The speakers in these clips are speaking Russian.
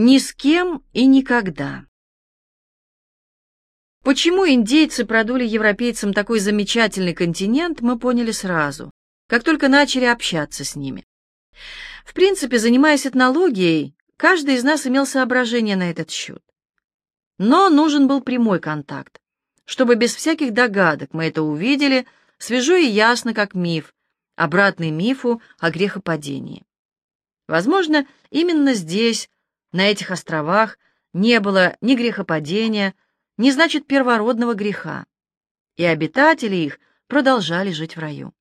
Ни с кем и никогда. Почему индейцы продули европейцам такой замечательный континент, мы поняли сразу, как только начали общаться с ними. В принципе, занимаясь этнологией, каждый из нас имел соображение на этот счет. Но нужен был прямой контакт, чтобы без всяких догадок мы это увидели, свежо и ясно, как миф, обратный мифу о грехопадении. Возможно, именно здесь, на этих островах не было ни грехопадения, ни, значит, первородного греха, и обитатели их продолжали жить в раю.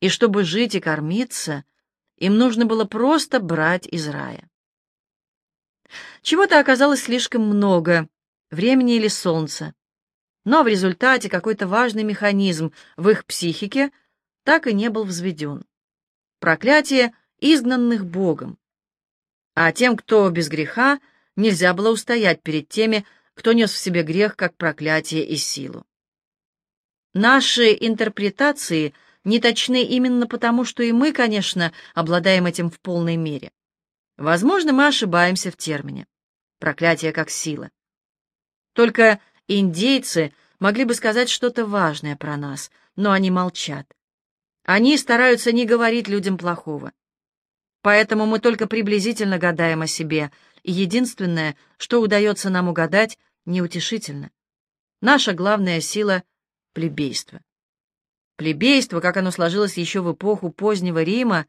И чтобы жить и кормиться, им нужно было просто брать из рая. Чего-то оказалось слишком много, времени или солнца, но в результате какой-то важный механизм в их психике так и не был взведен. Проклятие изгнанных Богом, а тем, кто без греха, нельзя было устоять перед теми, кто нес в себе грех как проклятие и силу. Наши интерпретации не точны именно потому, что и мы, конечно, обладаем этим в полной мере. Возможно, мы ошибаемся в термине «проклятие как сила». Только индейцы могли бы сказать что-то важное про нас, но они молчат. Они стараются не говорить людям плохого. Поэтому мы только приблизительно гадаем о себе, и единственное, что удается нам угадать, неутешительно. Наша главная сила — плебейство. Плебейство, как оно сложилось еще в эпоху позднего Рима,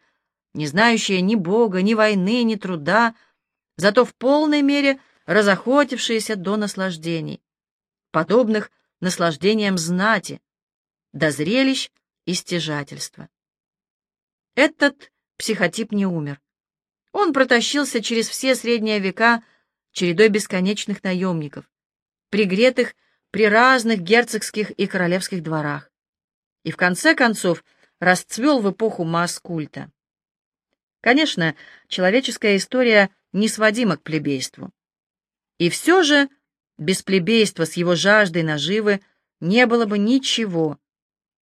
не знающее ни бога, ни войны, ни труда, зато в полной мере разохотившееся до наслаждений, подобных наслаждениям знати, до зрелищ и стяжательства. Этот психотип не умер. Он протащился через все средние века чередой бесконечных наемников, пригретых при разных герцогских и королевских дворах, и в конце концов расцвел в эпоху масс-культа. Конечно, человеческая история не сводима к плебейству. И все же без плебейства с его жаждой наживы не было бы ничего,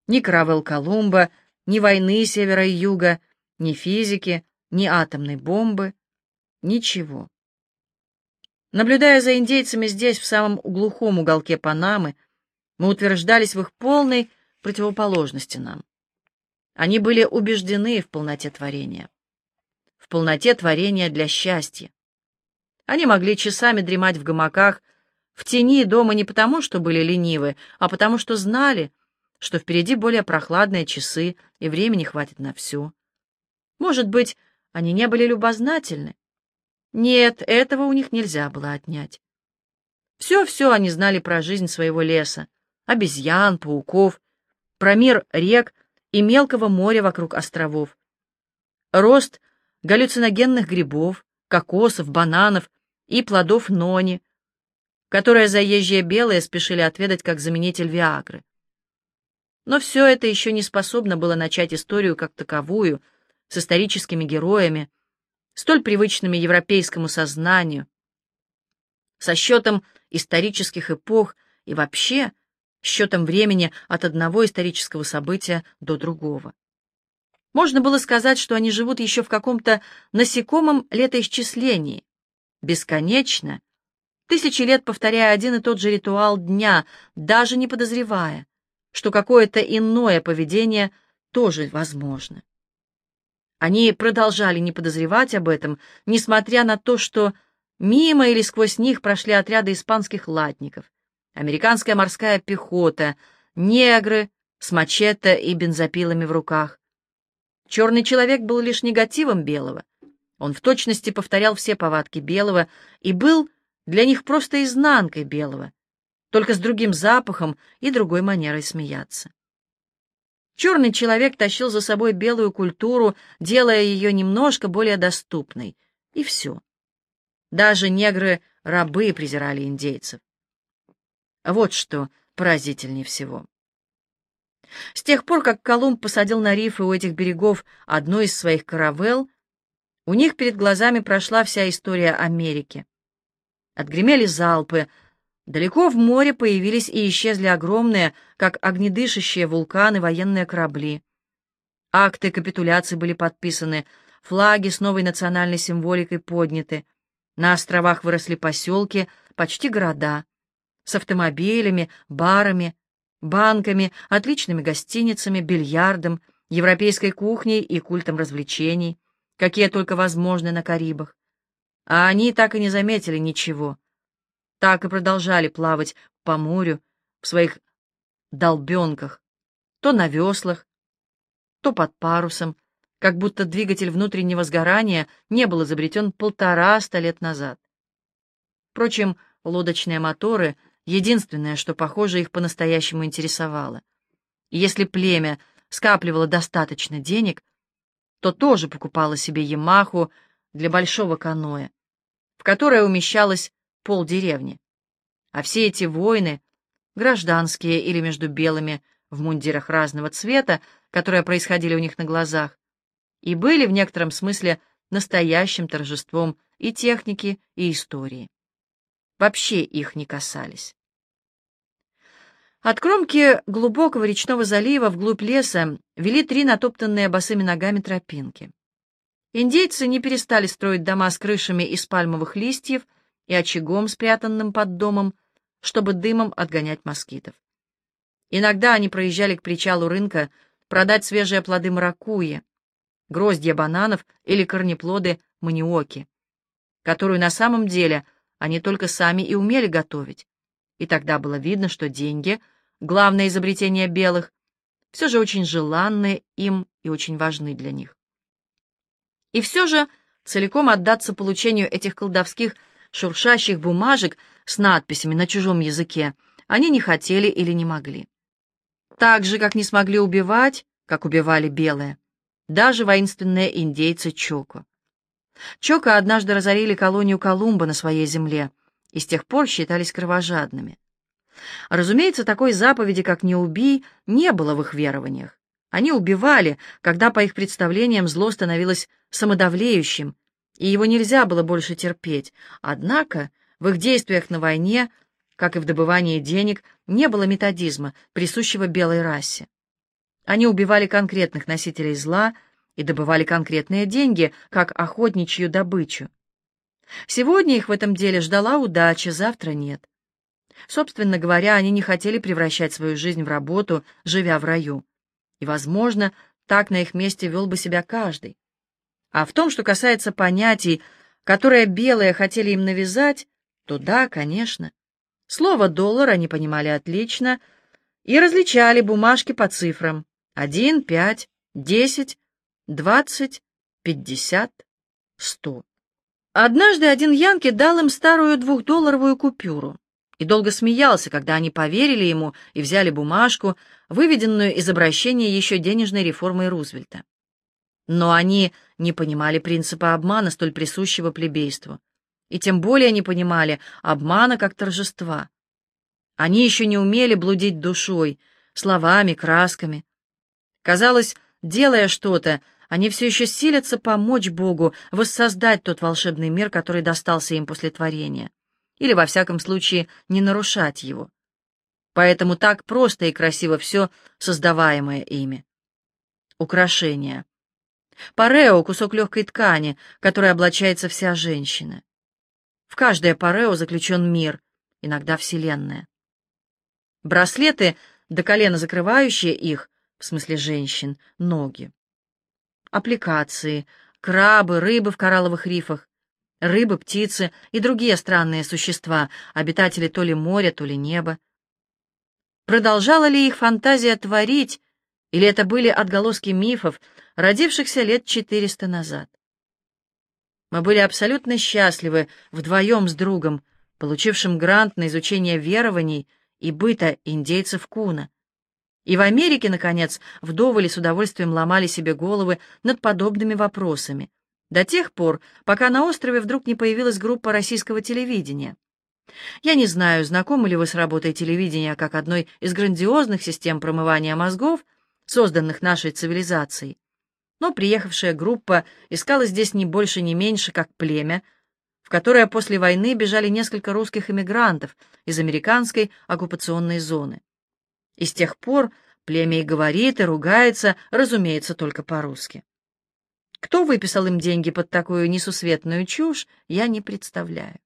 ни Кравел Колумба, ни войны севера и юга, ни физики, ни атомной бомбы, ничего. Наблюдая за индейцами здесь, в самом глухом уголке Панамы, мы утверждались в их полной противоположности нам. Они были убеждены в полноте творения. В полноте творения для счастья. Они могли часами дремать в гамаках, в тени дома не потому, что были ленивы, а потому что знали, что впереди более прохладные часы и времени хватит на все. Может быть, они не были любознательны? Нет, этого у них нельзя было отнять. Все-все они знали про жизнь своего леса, обезьян, пауков, про мир рек и мелкого моря вокруг островов. Рост галлюциногенных грибов, кокосов, бананов и плодов нони, которые заезжие белые спешили отведать как заменитель Виагры. Но все это еще не способно было начать историю как таковую — с историческими героями, столь привычными европейскому сознанию, со счетом исторических эпох и вообще счетом времени от одного исторического события до другого. Можно было сказать, что они живут еще в каком-то насекомом летоисчислении, бесконечно, тысячи лет повторяя один и тот же ритуал дня, даже не подозревая, что какое-то иное поведение тоже возможно. Они продолжали не подозревать об этом, несмотря на то, что мимо или сквозь них прошли отряды испанских латников, американская морская пехота, негры с мачете и бензопилами в руках. Черный человек был лишь негативом белого. Он в точности повторял все повадки белого и был для них просто изнанкой белого, только с другим запахом и другой манерой смеяться. Черный человек тащил за собой белую культуру, делая ее немножко более доступной. И все. Даже негры-рабы презирали индейцев. Вот что поразительнее всего. С тех пор, как Колумб посадил на рифы у этих берегов одну из своих каравелл, у них перед глазами прошла вся история Америки. Отгремели залпы, Далеко в море появились и исчезли огромные, как огнедышащие вулканы, военные корабли. Акты капитуляции были подписаны, флаги с новой национальной символикой подняты. На островах выросли поселки, почти города, с автомобилями, барами, банками, отличными гостиницами, бильярдом, европейской кухней и культом развлечений, какие только возможны на Карибах. А они так и не заметили ничего. Так и продолжали плавать по морю в своих долбенках, то на веслах, то под парусом, как будто двигатель внутреннего сгорания не был изобретен полтораста лет назад. Впрочем, лодочные моторы — единственное, что, похоже, их по-настоящему интересовало. И если племя скапливало достаточно денег, то тоже покупало себе Ямаху для большого каноэ, в которое умещалось полдеревни. А все эти войны, гражданские или между белыми в мундирах разного цвета, которые происходили у них на глазах, и были в некотором смысле настоящим торжеством и техники, и истории. Вообще их не касались. От кромки глубокого речного залива вглубь леса вели три натоптанные босыми ногами тропинки. Индейцы не перестали строить дома с крышами из пальмовых листьев и очагом, спрятанным под домом, чтобы дымом отгонять москитов. Иногда они проезжали к причалу рынка продать свежие плоды маракуйи, гроздья бананов или корнеплоды маниоки, которую на самом деле они только сами и умели готовить. И тогда было видно, что деньги — главное изобретение белых, все же очень желанны им и очень важны для них. И все же целиком отдаться получению этих колдовских шуршащих бумажек с надписями на чужом языке они не хотели или не могли. Так же, как не смогли убивать, как убивали белые, даже воинственные индейцы Чоко. Чоко однажды разорили колонию Колумба на своей земле и с тех пор считались кровожадными. Разумеется, такой заповеди, как «не убий», не было в их верованиях. Они убивали, когда, по их представлениям, зло становилось самодавлеющим, и его нельзя было больше терпеть. Однако в их действиях на войне, как и в добывании денег, не было методизма, присущего белой расе. Они убивали конкретных носителей зла и добывали конкретные деньги, как охотничью добычу. Сегодня их в этом деле ждала удача, завтра нет. Собственно говоря, они не хотели превращать свою жизнь в работу, живя в раю. И, возможно, так на их месте вел бы себя каждый. А в том, что касается понятий, которые белые хотели им навязать, то да, конечно. Слово «доллар» они понимали отлично и различали бумажки по цифрам. Один, пять, десять, двадцать, пятьдесят, сто. Однажды один Янки дал им старую двухдолларовую купюру и долго смеялся, когда они поверили ему и взяли бумажку, выведенную из обращения еще денежной реформой Рузвельта. Но они не понимали принципа обмана, столь присущего плебейству, и тем более не понимали обмана как торжества. Они еще не умели блудить душой, словами, красками. Казалось, делая что-то, они все еще силятся помочь Богу воссоздать тот волшебный мир, который достался им после творения или, во всяком случае, не нарушать его. Поэтому так просто и красиво все, создаваемое ими. Украшения. Парео — кусок легкой ткани, которой облачается вся женщина. В каждое парео заключен мир, иногда Вселенная. Браслеты, до колена закрывающие их, в смысле женщин, ноги. Аппликации, крабы, рыбы в коралловых рифах, рыбы, птицы и другие странные существа, обитатели то ли моря, то ли неба. Продолжала ли их фантазия творить, или это были отголоски мифов, родившихся лет четыреста назад? Мы были абсолютно счастливы вдвоем с другом, получившим грант на изучение верований и быта индейцев Куна. И в Америке, наконец, вдоволи с удовольствием ломали себе головы над подобными вопросами — до тех пор, пока на острове вдруг не появилась группа российского телевидения. Я не знаю, знакомы ли вы с работой телевидения как одной из грандиозных систем промывания мозгов, созданных нашей цивилизацией, но приехавшая группа искала здесь не больше, не меньше, как племя, в которое после войны бежали несколько русских эмигрантов из американской оккупационной зоны. И с тех пор племя и говорит, и ругается, разумеется, только по-русски. Кто выписал им деньги под такую несусветную чушь, я не представляю.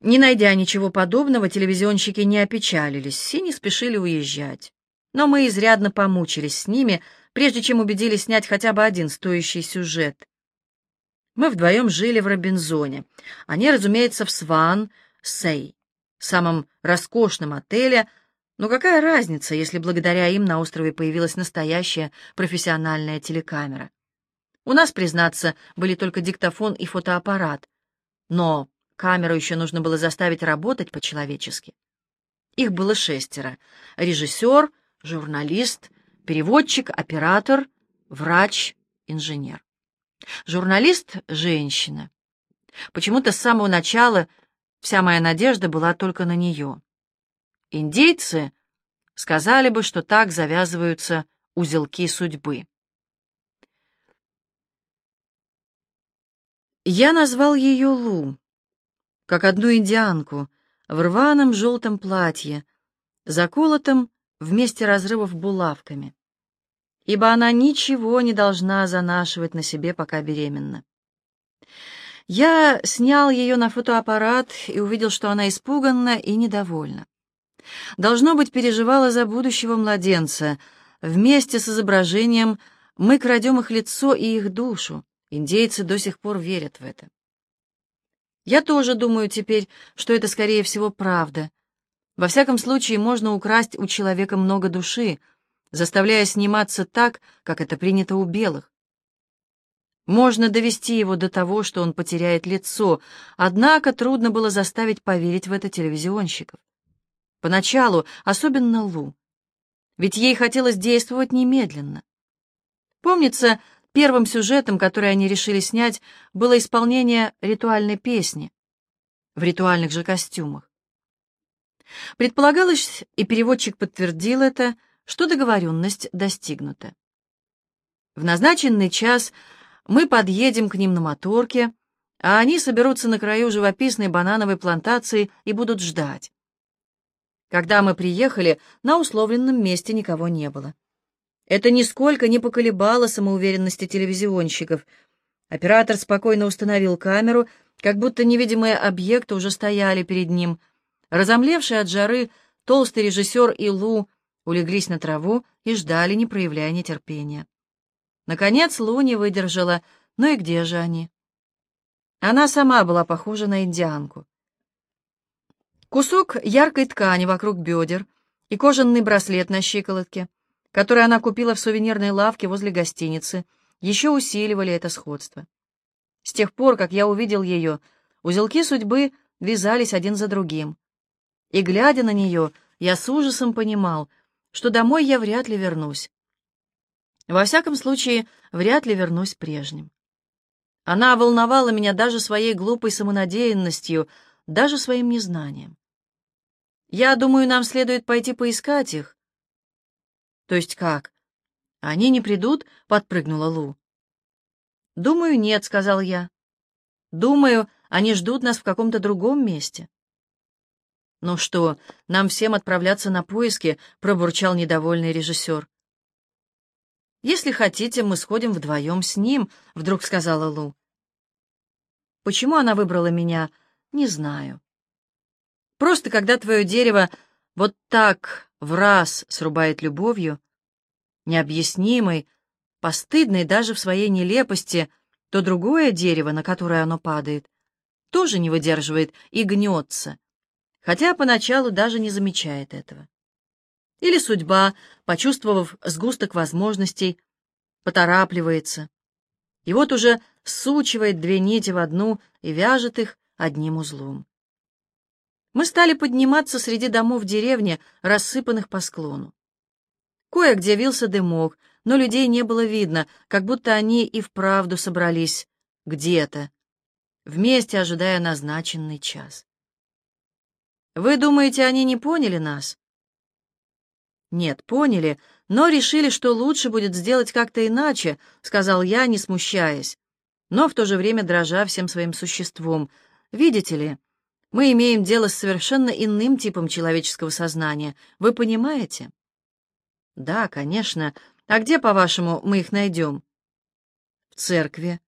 Не найдя ничего подобного, телевизионщики не опечалились и не спешили уезжать. Но мы изрядно помучились с ними, прежде чем убедились снять хотя бы один стоящий сюжет. Мы вдвоем жили в Робинзоне. Они, разумеется, в Сван, Сей, самом роскошном отеле, но какая разница, если благодаря им на острове появилась настоящая профессиональная телекамера? У нас, признаться, были только диктофон и фотоаппарат, но камеру еще нужно было заставить работать по-человечески. Их было шестеро. Режиссер, журналист, переводчик, оператор, врач, инженер. Журналист — женщина. Почему-то с самого начала вся моя надежда была только на нее. Индейцы сказали бы, что так завязываются узелки судьбы. Я назвал ее Лу, как одну индианку, в рваном желтом платье, заколотом вместе разрывов булавками, ибо она ничего не должна занашивать на себе, пока беременна. Я снял ее на фотоаппарат и увидел, что она испуганна и недовольна. Должно быть, переживала за будущего младенца. Вместе с изображением мы крадем их лицо и их душу. Индейцы до сих пор верят в это. Я тоже думаю теперь, что это, скорее всего, правда. Во всяком случае, можно украсть у человека много души, заставляя сниматься так, как это принято у белых. Можно довести его до того, что он потеряет лицо, однако трудно было заставить поверить в это телевизионщиков. Поначалу, особенно Лу. Ведь ей хотелось действовать немедленно. Помнится, первым сюжетом, который они решили снять, было исполнение ритуальной песни в ритуальных же костюмах. Предполагалось, и переводчик подтвердил это, что договоренность достигнута. В назначенный час мы подъедем к ним на моторке, а они соберутся на краю живописной банановой плантации и будут ждать. Когда мы приехали, на условленном месте никого не было. Это нисколько не поколебало самоуверенности телевизионщиков. Оператор спокойно установил камеру, как будто невидимые объекты уже стояли перед ним. Разомлевший от жары, толстый режиссер и Лу улеглись на траву и ждали, не проявляя нетерпения. Наконец Лу выдержала. Ну и где же они? Она сама была похожа на индианку. Кусок яркой ткани вокруг бедер и кожаный браслет на щиколотке, который она купила в сувенирной лавке возле гостиницы, еще усиливали это сходство. С тех пор, как я увидел ее, узелки судьбы вязались один за другим. И, глядя на нее, я с ужасом понимал, что домой я вряд ли вернусь. Во всяком случае, вряд ли вернусь прежним. Она волновала меня даже своей глупой самонадеянностью, даже своим незнанием. Я думаю, нам следует пойти поискать их. То есть как? Они не придут? Подпрыгнула Лу. Думаю, нет, сказал я. Думаю, они ждут нас в каком-то другом месте. Ну что, нам всем отправляться на поиски, пробурчал недовольный режиссер. Если хотите, мы сходим вдвоем с ним, вдруг сказала Лу. Почему она выбрала меня, не знаю. Просто когда твое дерево вот так в раз срубает любовью, необъяснимой, постыдной даже в своей нелепости, то другое дерево, на которое оно падает, тоже не выдерживает и гнется, хотя поначалу даже не замечает этого. Или судьба, почувствовав сгусток возможностей, поторапливается, и вот уже сучивает две нити в одну и вяжет их одним узлом. Мы стали подниматься среди домов деревни, рассыпанных по склону. Кое-где вился дымок, но людей не было видно, как будто они и вправду собрались где-то, вместе ожидая назначенный час. «Вы думаете, они не поняли нас?» «Нет, поняли, но решили, что лучше будет сделать как-то иначе», — сказал я, не смущаясь, но в то же время дрожа всем своим существом. «Видите ли...» Мы имеем дело с совершенно иным типом человеческого сознания. Вы понимаете? Да, конечно. А где, по-вашему, мы их найдем? В церкви.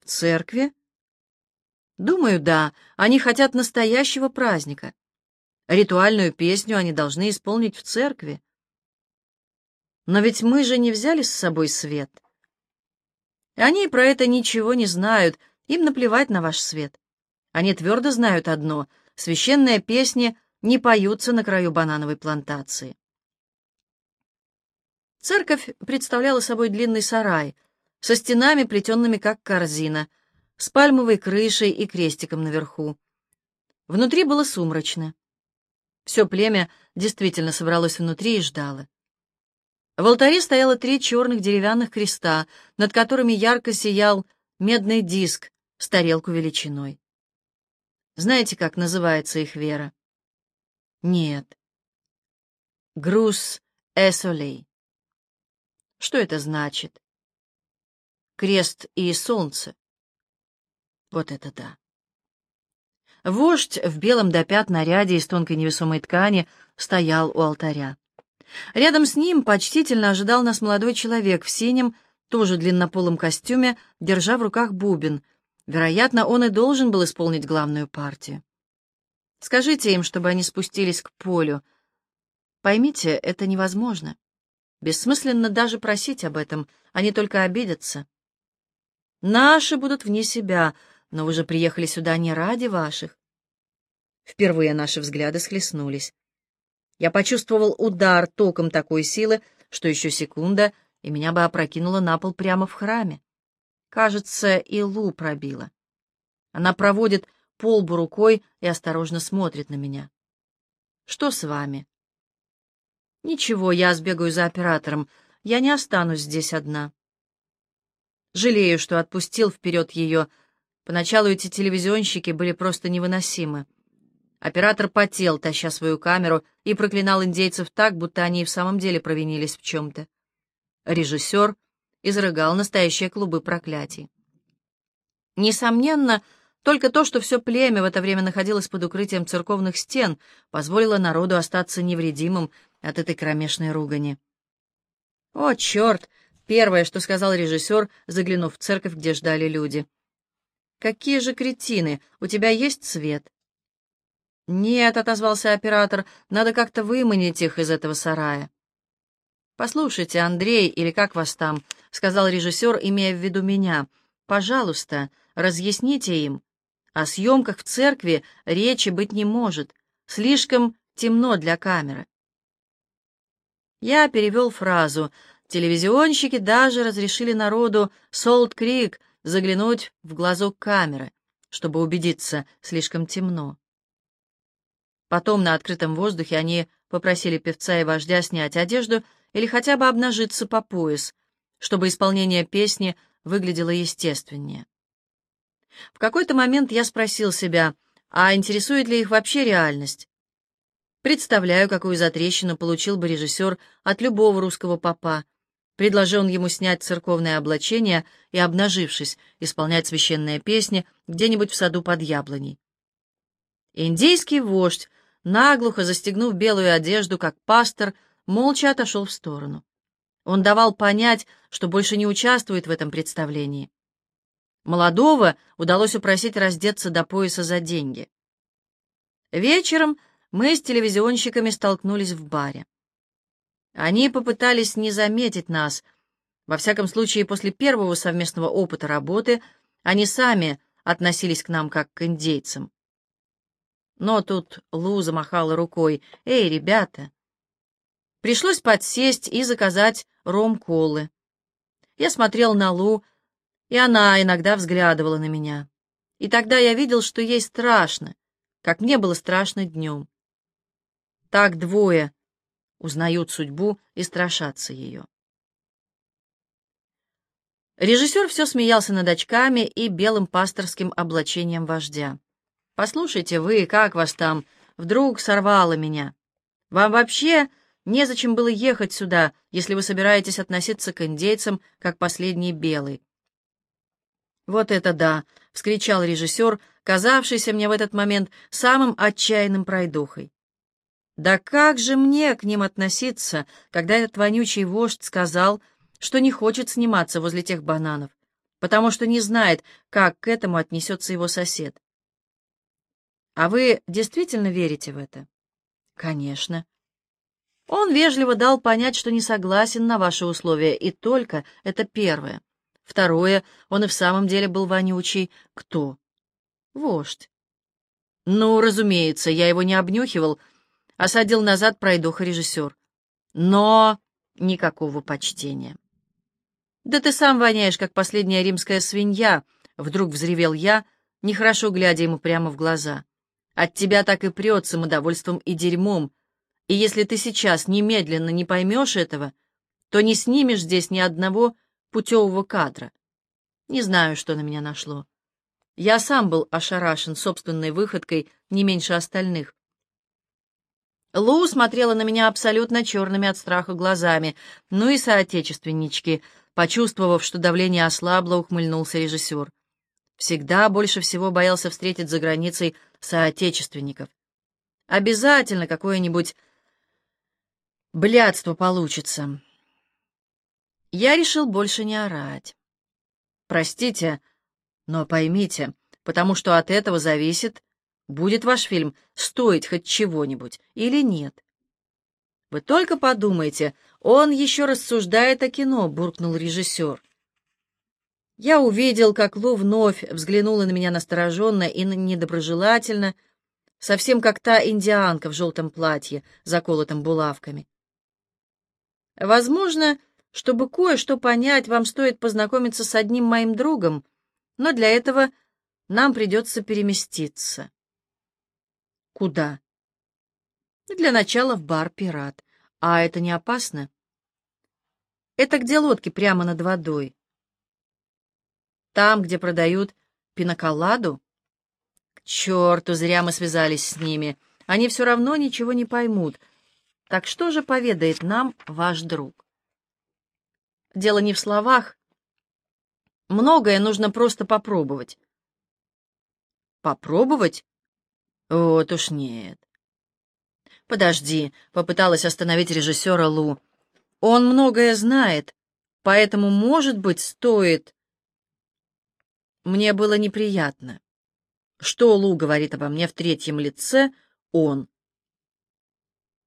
В церкви? Думаю, да. Они хотят настоящего праздника. Ритуальную песню они должны исполнить в церкви. Но ведь мы же не взяли с собой свет. Они про это ничего не знают, им наплевать на ваш свет. Они твердо знают одно — священные песни не поются на краю банановой плантации. Церковь представляла собой длинный сарай со стенами, плетенными как корзина, с пальмовой крышей и крестиком наверху. Внутри было сумрачно. Все племя действительно собралось внутри и ждало. В алтаре стояло три черных деревянных креста, над которыми ярко сиял медный диск с тарелку величиной. Знаете, как называется их вера? Нет. Груз эсолей. Что это значит? Крест и солнце. Вот это да. Вождь в белом до пят наряде из тонкой невесомой ткани стоял у алтаря. Рядом с ним почтительно ожидал нас молодой человек в синем, тоже длиннополом костюме, держа в руках бубен. Вероятно, он и должен был исполнить главную партию. Скажите им, чтобы они спустились к полю. Поймите, это невозможно. Бессмысленно даже просить об этом, они только обидятся. Наши будут вне себя, но вы же приехали сюда не ради ваших. Впервые наши взгляды схлестнулись. Я почувствовал удар током такой силы, что еще секунда, и меня бы опрокинуло на пол прямо в храме. Кажется, и Лу пробила. Она проводит полбу рукой и осторожно смотрит на меня. «Что с вами?» «Ничего, я сбегаю за оператором. Я не останусь здесь одна». Жалею, что отпустил вперед ее. Поначалу эти телевизионщики были просто невыносимы. Оператор потел, таща свою камеру, и проклинал индейцев так, будто они и в самом деле провинились в чем-то. Режиссер изрыгал настоящие клубы проклятий. Несомненно, только то, что все племя в это время находилось под укрытием церковных стен, позволило народу остаться невредимым от этой кромешной ругани. «О, черт!» — первое, что сказал режиссер, заглянув в церковь, где ждали люди. «Какие же кретины! У тебя есть свет?» «Нет», — отозвался оператор, — «надо как-то выманить их из этого сарая». «Послушайте, Андрей, или как вас там?» — сказал режиссер, имея в виду меня. «Пожалуйста, разъясните им. О съемках в церкви речи быть не может. Слишком темно для камеры». Я перевел фразу. Телевизионщики даже разрешили народу Солт-Крик заглянуть в глазок камеры, чтобы убедиться, слишком темно. Потом на открытом воздухе они попросили певца и вождя снять одежду или хотя бы обнажиться по пояс, чтобы исполнение песни выглядело естественнее. В какой-то момент я спросил себя, а интересует ли их вообще реальность? Представляю, какую затрещину получил бы режиссер от любого русского попа, предложил он ему снять церковное облачение и, обнажившись, исполнять священные песни где-нибудь в саду под яблоней. Индейский вождь наглухо застегнув белую одежду, как пастор, молча отошел в сторону. Он давал понять, что больше не участвует в этом представлении. Молодого удалось упросить раздеться до пояса за деньги. Вечером мы с телевизионщиками столкнулись в баре. Они попытались не заметить нас. Во всяком случае, после первого совместного опыта работы они сами относились к нам как к индейцам. Но тут Лу замахала рукой. «Эй, ребята!» Пришлось подсесть и заказать ром-колы. Я смотрел на Лу, и она иногда взглядывала на меня. И тогда я видел, что ей страшно, как мне было страшно днем. Так двое узнают судьбу и страшатся ее. Режиссер все смеялся над очками и белым пасторским облачением вождя. Послушайте вы, как вас там? Вдруг сорвало меня. Вам вообще незачем было ехать сюда, если вы собираетесь относиться к индейцам, как последний белый. «Вот это да!» — вскричал режиссер, казавшийся мне в этот момент самым отчаянным пройдухой. «Да как же мне к ним относиться, когда этот вонючий вождь сказал, что не хочет сниматься возле тех бананов, потому что не знает, как к этому отнесется его сосед. А вы действительно верите в это? Конечно. Он вежливо дал понять, что не согласен на ваши условия, и только это первое. Второе, он и в самом деле был вонючий. Кто? Вождь. Ну, разумеется, я его не обнюхивал, осадил назад пройдоха-режиссер. Но никакого почтения. «Да ты сам воняешь, как последняя римская свинья», — вдруг взревел я, нехорошо глядя ему прямо в глаза. От тебя так и прет самодовольством и дерьмом, и если ты сейчас немедленно не поймешь этого, то не снимешь здесь ни одного путевого кадра. Не знаю, что на меня нашло. Я сам был ошарашен собственной выходкой не меньше остальных. Лу смотрела на меня абсолютно черными от страха глазами. Ну и соотечественнички. Почувствовав, что давление ослабло, ухмыльнулся режиссер. Всегда больше всего боялся встретить за границей соотечественников. Обязательно какое-нибудь блядство получится. Я решил больше не орать. Простите, но поймите, потому что от этого зависит, будет ваш фильм стоить хоть чего-нибудь или нет. Вы только подумайте, он еще рассуждает о кино, буркнул режиссер. Я увидел, как Лу вновь взглянула на меня настороженно и недоброжелательно, совсем как та индианка в желтом платье, заколотом булавками. Возможно, чтобы кое-что понять, вам стоит познакомиться с одним моим другом, но для этого нам придется переместиться. Куда? Для начала в бар «Пират». А это не опасно? Это где лодки прямо над водой. Там, где продают пиноколаду? К черту, зря мы связались с ними. Они все равно ничего не поймут. Так что же поведает нам ваш друг? Дело не в словах. Многое нужно просто попробовать. Попробовать? Вот уж нет. Подожди, попыталась остановить режиссера Лу. Он многое знает, поэтому, может быть, стоит... Мне было неприятно. Что Лу говорит обо мне в третьем лице, он.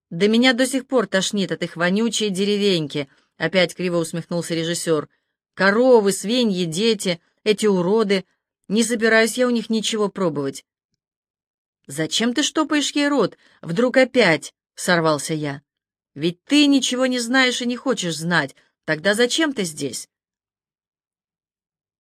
«Да меня до сих пор тошнит от их вонючей деревеньки», — опять криво усмехнулся режиссер. «Коровы, свиньи, дети, эти уроды. Не собираюсь я у них ничего пробовать». «Зачем ты штопаешь ей рот? Вдруг опять?» — сорвался я. «Ведь ты ничего не знаешь и не хочешь знать. Тогда зачем ты здесь?»